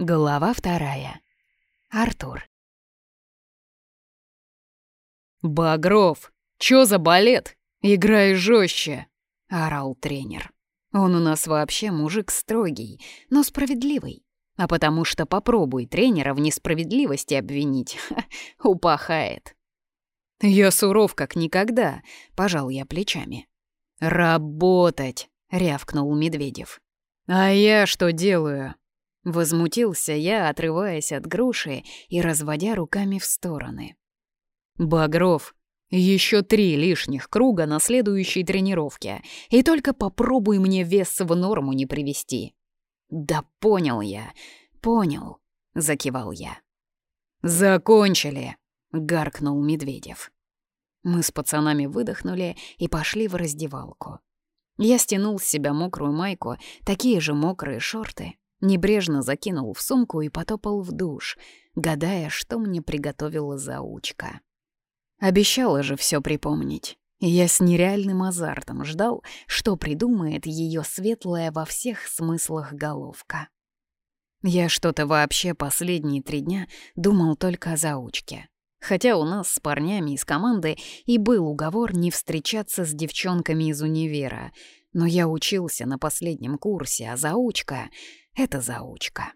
Глава вторая. Артур. «Багров, чё за балет? Играй жестче!» — орал тренер. Он у нас вообще мужик строгий, но справедливый. А потому что попробуй тренера в несправедливости обвинить, упахает. «Я суров как никогда», — пожал я плечами. «Работать!» — рявкнул Медведев. «А я что делаю?» Возмутился я, отрываясь от груши и разводя руками в стороны. «Багров, еще три лишних круга на следующей тренировке, и только попробуй мне вес в норму не привести». «Да понял я, понял», — закивал я. «Закончили», — гаркнул Медведев. Мы с пацанами выдохнули и пошли в раздевалку. Я стянул с себя мокрую майку, такие же мокрые шорты, небрежно закинул в сумку и потопал в душ, гадая, что мне приготовила заучка. Обещала же все припомнить. Я с нереальным азартом ждал, что придумает ее светлая во всех смыслах головка. Я что-то вообще последние три дня думал только о заучке. Хотя у нас с парнями из команды и был уговор не встречаться с девчонками из универа, но я учился на последнем курсе, а заучка — это заучка.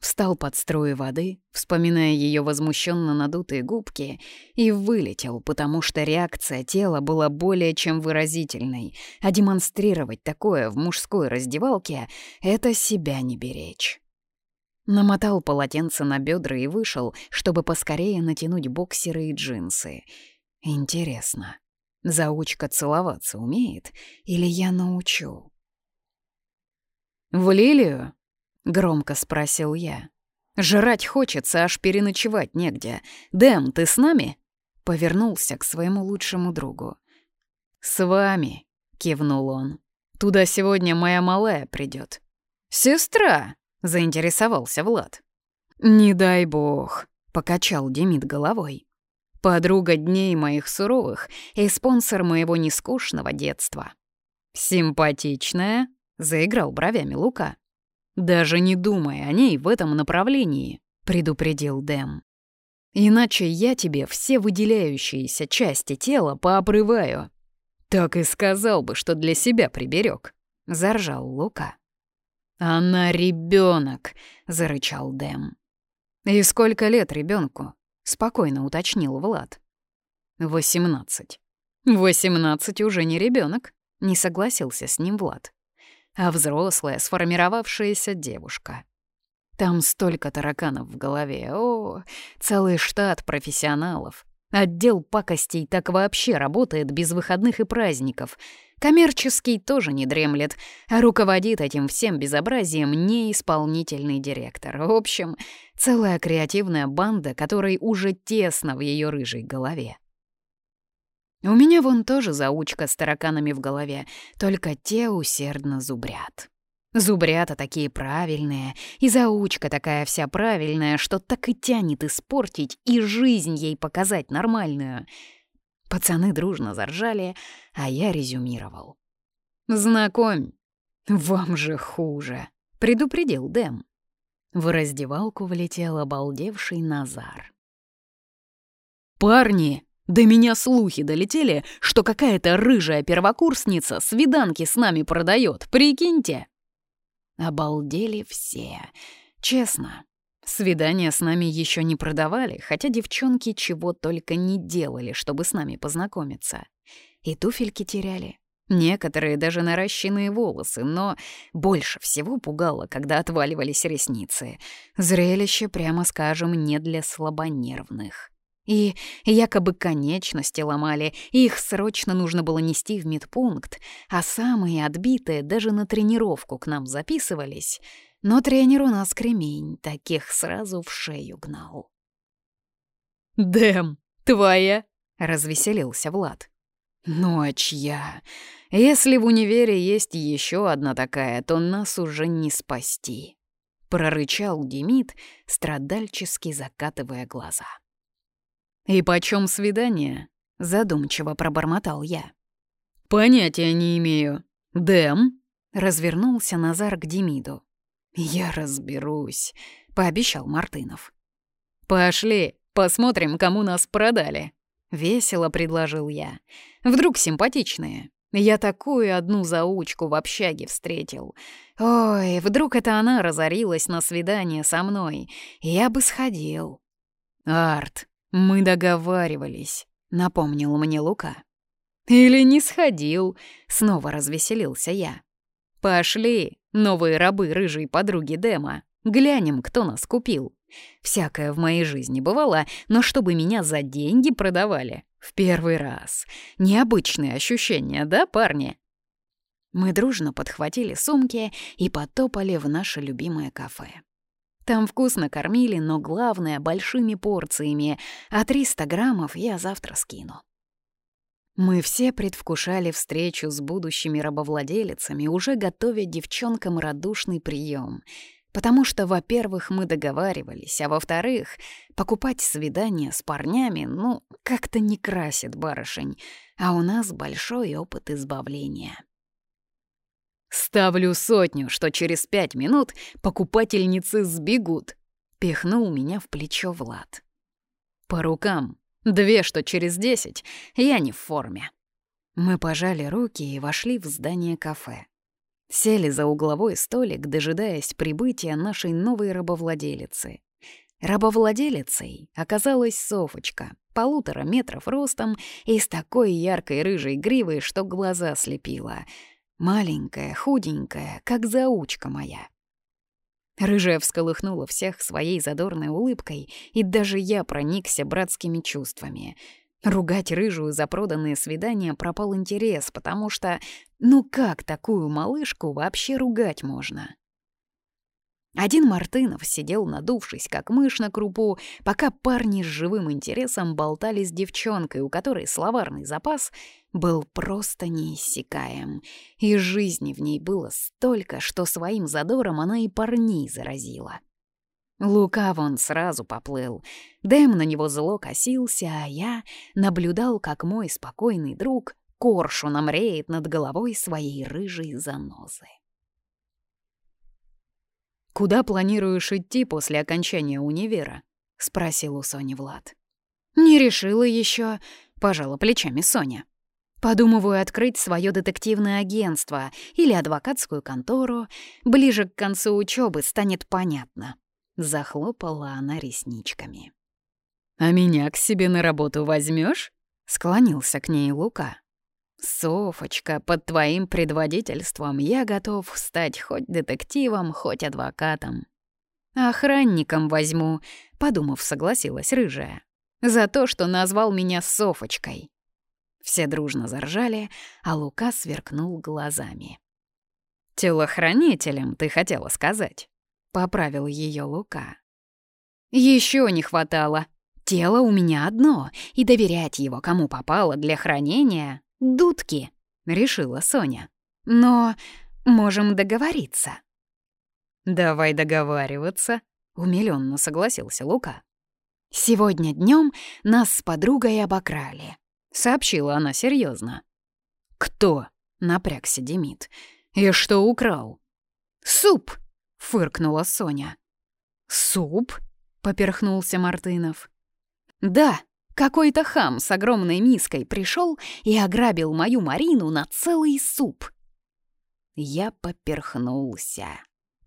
Встал под струи воды, вспоминая ее возмущенно надутые губки, и вылетел, потому что реакция тела была более чем выразительной, а демонстрировать такое в мужской раздевалке — это себя не беречь. Намотал полотенце на бедра и вышел, чтобы поскорее натянуть боксеры и джинсы. Интересно, заучка целоваться умеет или я научу? «В Лилию?» — громко спросил я. «Жрать хочется, аж переночевать негде. Дэм, ты с нами?» Повернулся к своему лучшему другу. «С вами», — кивнул он. «Туда сегодня моя малая придет. «Сестра!» заинтересовался Влад. «Не дай бог», — покачал Демид головой. «Подруга дней моих суровых и спонсор моего нескучного детства». «Симпатичная», — заиграл бровями Лука. «Даже не думай о ней в этом направлении», — предупредил Дэм. «Иначе я тебе все выделяющиеся части тела пообрываю». «Так и сказал бы, что для себя приберег», — заржал Лука. «Она ребенок, зарычал Дэм. «И сколько лет ребенку? спокойно уточнил Влад. «Восемнадцать». «Восемнадцать уже не ребенок, не согласился с ним Влад. «А взрослая, сформировавшаяся девушка». Там столько тараканов в голове, о, целый штат профессионалов. Отдел пакостей так вообще работает без выходных и праздников — Коммерческий тоже не дремлет, а руководит этим всем безобразием неисполнительный директор. В общем, целая креативная банда, которой уже тесно в ее рыжей голове. У меня вон тоже заучка с тараканами в голове, только те усердно зубрят. Зубрята такие правильные, и заучка такая вся правильная, что так и тянет испортить и жизнь ей показать нормальную — Пацаны дружно заржали, а я резюмировал. «Знакомь, вам же хуже», — предупредил Дэм. В раздевалку влетел обалдевший Назар. «Парни, до меня слухи долетели, что какая-то рыжая первокурсница свиданки с нами продает, прикиньте!» Обалдели все. Честно, Свидания с нами еще не продавали, хотя девчонки чего только не делали, чтобы с нами познакомиться. И туфельки теряли. Некоторые даже наращенные волосы, но больше всего пугало, когда отваливались ресницы. Зрелище, прямо скажем, не для слабонервных. И якобы конечности ломали, их срочно нужно было нести в медпункт, а самые отбитые даже на тренировку к нам записывались — но тренер у нас кремень, таких сразу в шею гнал. «Дэм, твоя?» — развеселился Влад. «Ну а чья? Если в универе есть еще одна такая, то нас уже не спасти», — прорычал Демид, страдальчески закатывая глаза. «И почем свидание?» — задумчиво пробормотал я. «Понятия не имею. Дэм?» — развернулся Назар к Демиду. «Я разберусь», — пообещал Мартынов. «Пошли, посмотрим, кому нас продали», — весело предложил я. «Вдруг симпатичные. Я такую одну заучку в общаге встретил. Ой, вдруг это она разорилась на свидание со мной. Я бы сходил». «Арт, мы договаривались», — напомнил мне Лука. «Или не сходил», — снова развеселился я. «Пошли, новые рабы рыжей подруги Дема, глянем, кто нас купил. Всякое в моей жизни бывало, но чтобы меня за деньги продавали. В первый раз. Необычные ощущения, да, парни?» Мы дружно подхватили сумки и потопали в наше любимое кафе. Там вкусно кормили, но главное — большими порциями, а 300 граммов я завтра скину. Мы все предвкушали встречу с будущими рабовладелицами, уже готовя девчонкам радушный прием. Потому что, во-первых, мы договаривались, а во-вторых, покупать свидания с парнями, ну, как-то не красит барышень, а у нас большой опыт избавления. «Ставлю сотню, что через пять минут покупательницы сбегут», — пихнул меня в плечо Влад. «По рукам, Две, что через десять, я не в форме. Мы пожали руки и вошли в здание кафе. Сели за угловой столик, дожидаясь прибытия нашей новой рабовладелицы. Рабовладелицей оказалась Софочка, полутора метров ростом и с такой яркой рыжей гривой, что глаза слепила. Маленькая, худенькая, как заучка моя. Рыжая всколыхнула всех своей задорной улыбкой, и даже я проникся братскими чувствами. Ругать рыжую за проданные свидания пропал интерес, потому что ну как такую малышку вообще ругать можно? Один Мартынов сидел, надувшись, как мышь на крупу, пока парни с живым интересом болтали с девчонкой, у которой словарный запас был просто неиссякаем. И жизни в ней было столько, что своим задором она и парней заразила. Лука вон сразу поплыл. Дэм на него зло косился, а я наблюдал, как мой спокойный друг коршуном реет над головой своей рыжей занозы. «Куда планируешь идти после окончания универа?» — спросил у Сони Влад. «Не решила еще», — пожала плечами Соня. «Подумываю открыть свое детективное агентство или адвокатскую контору. Ближе к концу учебы станет понятно». Захлопала она ресничками. «А меня к себе на работу возьмешь? склонился к ней Лука. «Софочка, под твоим предводительством я готов стать хоть детективом, хоть адвокатом». «Охранником возьму», — подумав, согласилась рыжая. «За то, что назвал меня Софочкой». Все дружно заржали, а Лука сверкнул глазами. «Телохранителем, ты хотела сказать?» — поправил ее Лука. Еще не хватало. Тело у меня одно, и доверять его кому попало для хранения дудки», — решила Соня. «Но можем договориться». «Давай договариваться», — умилённо согласился Лука. «Сегодня днём нас с подругой обокрали», — сообщила она серьёзно. «Кто?» — напрягся Демид. «И что украл?» «Суп!» — фыркнула Соня. «Суп?» — поперхнулся Мартынов. «Да, какой-то хам с огромной миской пришел и ограбил мою Марину на целый суп. Я поперхнулся.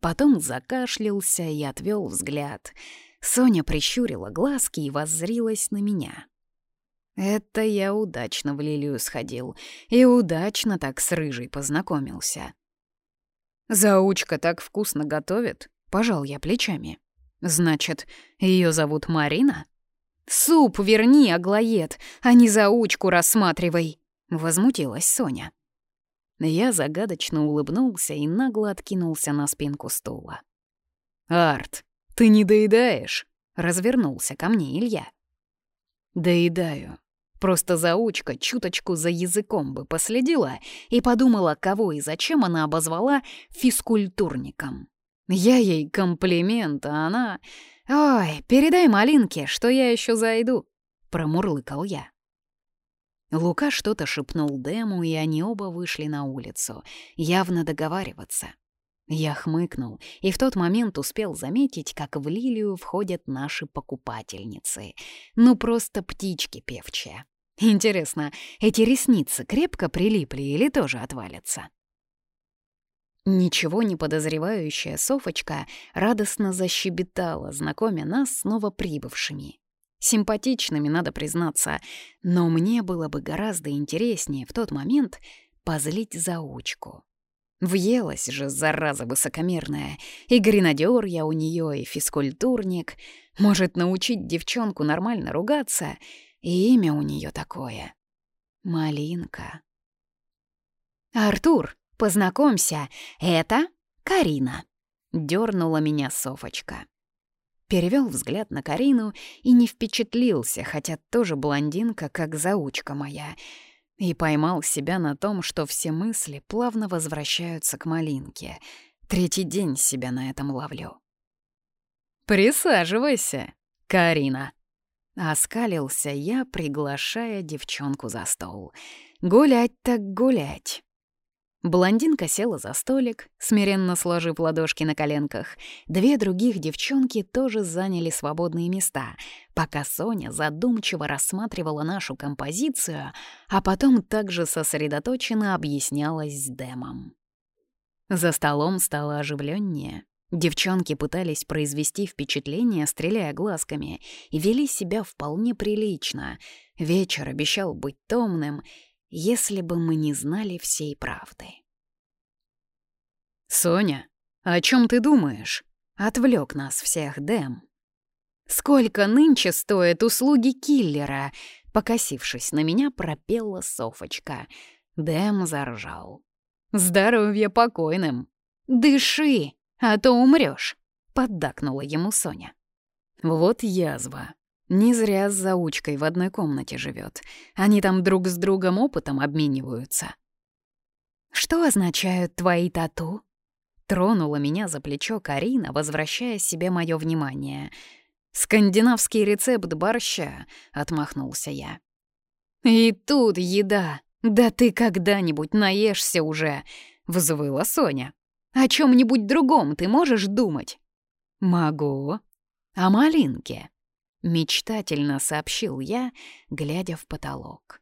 Потом закашлялся и отвел взгляд. Соня прищурила глазки и воззрилась на меня. Это я удачно в Лилию сходил и удачно так с Рыжей познакомился. «Заучка так вкусно готовит», — пожал я плечами. «Значит, ее зовут Марина?» «Суп верни, Аглоед, а не заучку рассматривай!» — возмутилась Соня. Я загадочно улыбнулся и нагло откинулся на спинку стула. «Арт, ты не доедаешь?» — развернулся ко мне Илья. «Доедаю. Просто заучка чуточку за языком бы последила и подумала, кого и зачем она обозвала физкультурником. Я ей комплимент, а она... «Ой, передай Малинке, что я еще зайду», — промурлыкал я. Лука что-то шепнул Дему, и они оба вышли на улицу, явно договариваться. Я хмыкнул и в тот момент успел заметить, как в лилию входят наши покупательницы. Ну просто птички певчие. Интересно, эти ресницы крепко прилипли или тоже отвалятся? Ничего не подозревающая Софочка радостно защебетала, знакомя нас с новоприбывшими. Симпатичными, надо признаться, но мне было бы гораздо интереснее в тот момент позлить заучку. Въелась же, зараза высокомерная, и гренадер я у нее, и физкультурник. Может научить девчонку нормально ругаться, и имя у нее такое — Малинка. «Артур, познакомься, это Карина», — дернула меня Софочка. Перевел взгляд на Карину и не впечатлился, хотя тоже блондинка, как заучка моя — и поймал себя на том, что все мысли плавно возвращаются к малинке. Третий день себя на этом ловлю. «Присаживайся, Карина!» Оскалился я, приглашая девчонку за стол. «Гулять так гулять!» Блондинка села за столик, смиренно сложив ладошки на коленках. Две других девчонки тоже заняли свободные места, пока Соня задумчиво рассматривала нашу композицию, а потом также сосредоточенно объяснялась с Дэмом. За столом стало оживленнее. Девчонки пытались произвести впечатление, стреляя глазками, и вели себя вполне прилично. Вечер обещал быть томным — если бы мы не знали всей правды. «Соня, о чем ты думаешь?» — отвлек нас всех Дэм. «Сколько нынче стоят услуги киллера?» — покосившись на меня, пропела Софочка. Дэм заржал. «Здоровье покойным!» «Дыши, а то умрёшь!» — поддакнула ему Соня. «Вот язва!» Не зря с заучкой в одной комнате живет. Они там друг с другом опытом обмениваются. «Что означают твои тату?» Тронула меня за плечо Карина, возвращая себе мое внимание. «Скандинавский рецепт борща», — отмахнулся я. «И тут еда! Да ты когда-нибудь наешься уже!» — взвыла Соня. «О чем нибудь другом ты можешь думать?» «Могу. О малинке», Мечтательно сообщил я, глядя в потолок.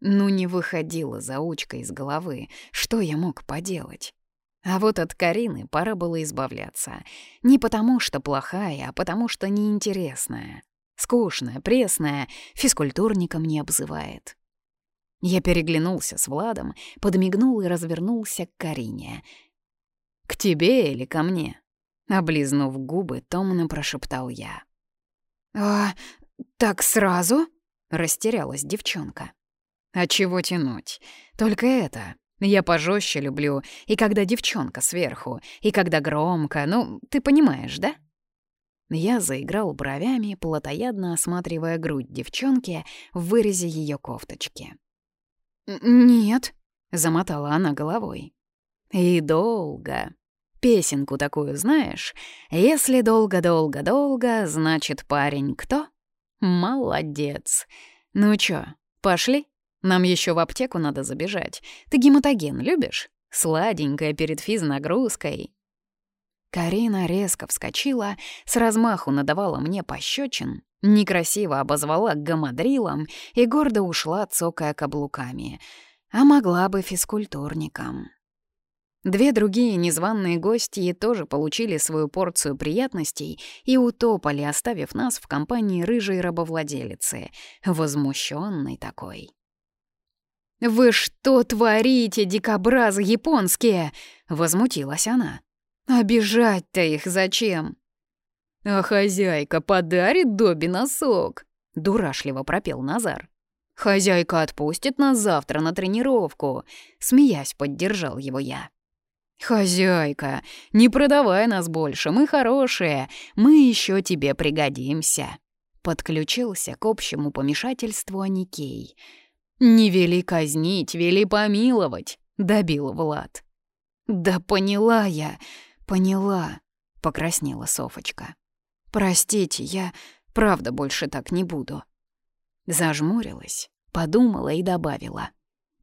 Ну не выходила заучка из головы, что я мог поделать? А вот от Карины пора было избавляться. Не потому что плохая, а потому что неинтересная. Скучная, пресная, физкультурником не обзывает. Я переглянулся с Владом, подмигнул и развернулся к Карине. «К тебе или ко мне?» Облизнув губы, томно прошептал я. «А так сразу?» — растерялась девчонка. «А чего тянуть? Только это. Я пожестче люблю, и когда девчонка сверху, и когда громко, ну, ты понимаешь, да?» Я заиграл бровями, плотоядно осматривая грудь девчонки в вырезе ее кофточки. «Нет», — замотала она головой. «И долго», Песенку такую знаешь? Если долго-долго-долго, значит парень кто? Молодец. Ну чё, пошли? Нам еще в аптеку надо забежать. Ты гематоген любишь? Сладенькая перед физнагрузкой. Карина резко вскочила, с размаху надавала мне пощечин, некрасиво обозвала гамадрилом и гордо ушла, цокая каблуками. А могла бы физкультурником. Две другие незваные гости тоже получили свою порцию приятностей и утопали, оставив нас в компании рыжей рабовладелицы, возмущенной такой. «Вы что творите, дикобразы японские?» — возмутилась она. «Обижать-то их зачем?» «А хозяйка подарит Добби носок», — дурашливо пропел Назар. «Хозяйка отпустит нас завтра на тренировку», — смеясь поддержал его я. «Хозяйка, не продавай нас больше, мы хорошие, мы еще тебе пригодимся», — подключился к общему помешательству Аникей. «Не вели казнить, вели помиловать», — добил Влад. «Да поняла я, поняла», — покраснела Софочка. «Простите, я правда больше так не буду». Зажмурилась, подумала и добавила.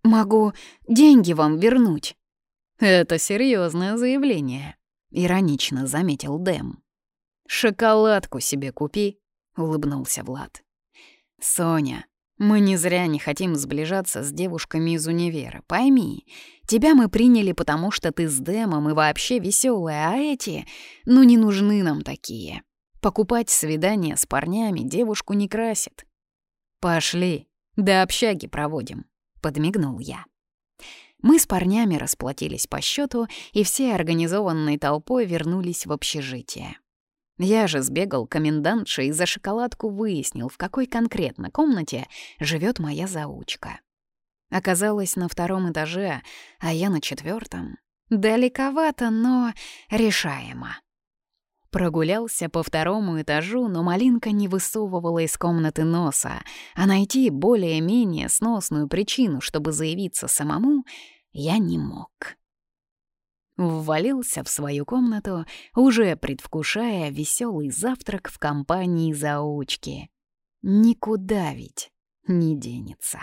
«Могу деньги вам вернуть». «Это серьезное заявление», — иронично заметил Дэм. «Шоколадку себе купи», — улыбнулся Влад. «Соня, мы не зря не хотим сближаться с девушками из универа. Пойми, тебя мы приняли, потому что ты с Дэмом и вообще веселая, а эти, ну, не нужны нам такие. Покупать свидания с парнями девушку не красит. Пошли, до общаги проводим», — подмигнул я. Мы с парнями расплатились по счету, и все организованной толпой вернулись в общежитие. Я же сбегал к комендантше и за шоколадку выяснил, в какой конкретно комнате живет моя заучка. Оказалось на втором этаже, а я на четвертом. Далековато, но решаемо. Прогулялся по второму этажу, но малинка не высовывала из комнаты носа, а найти более-менее сносную причину, чтобы заявиться самому, я не мог. Ввалился в свою комнату, уже предвкушая веселый завтрак в компании заучки. Никуда ведь не денется.